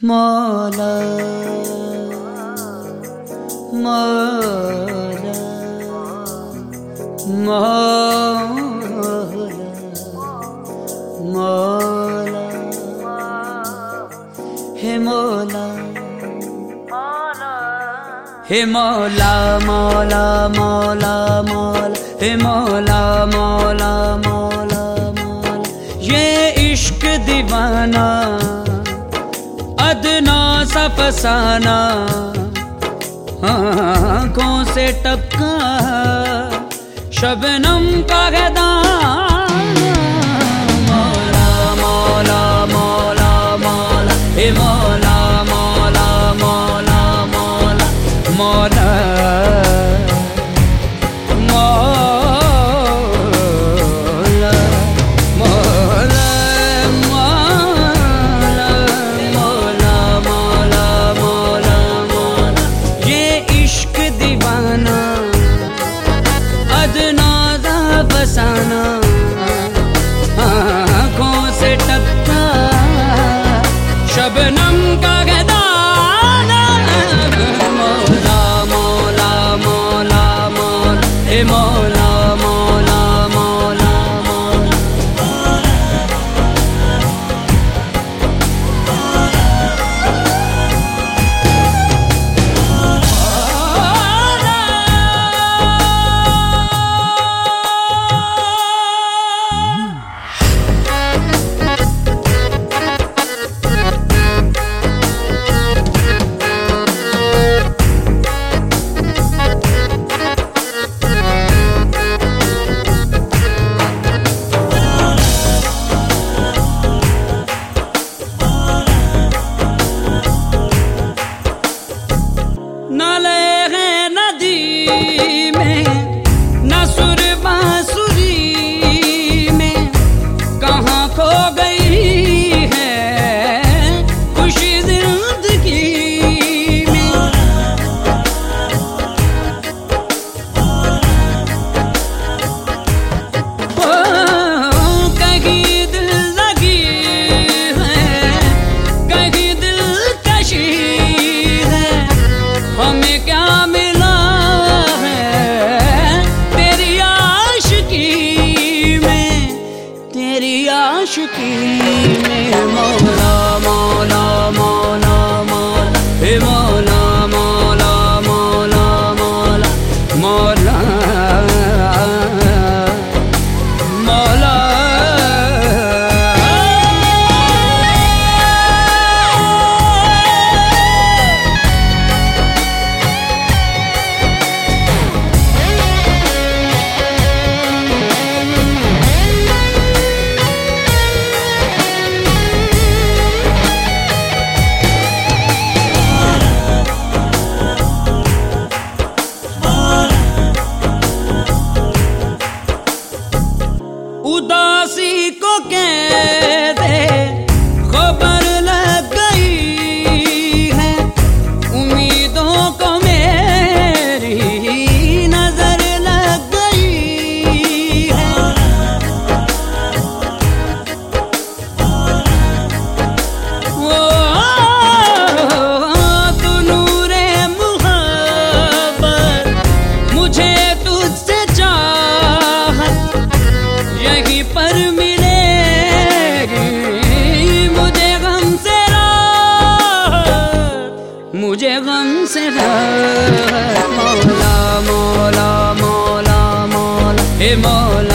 मौला मौला मौला मौला। हे हे मौला मौला मौला मौला। हे मौला मौला मौला मौला। ये इश्क दीवाना अदना सा फसाना। आँखों से टपका। शबनम का गदा जाना से शबनम का मौला मौला मौला मौला Nala मुझे गम से मौला मौला मौला मौला। हे मौला।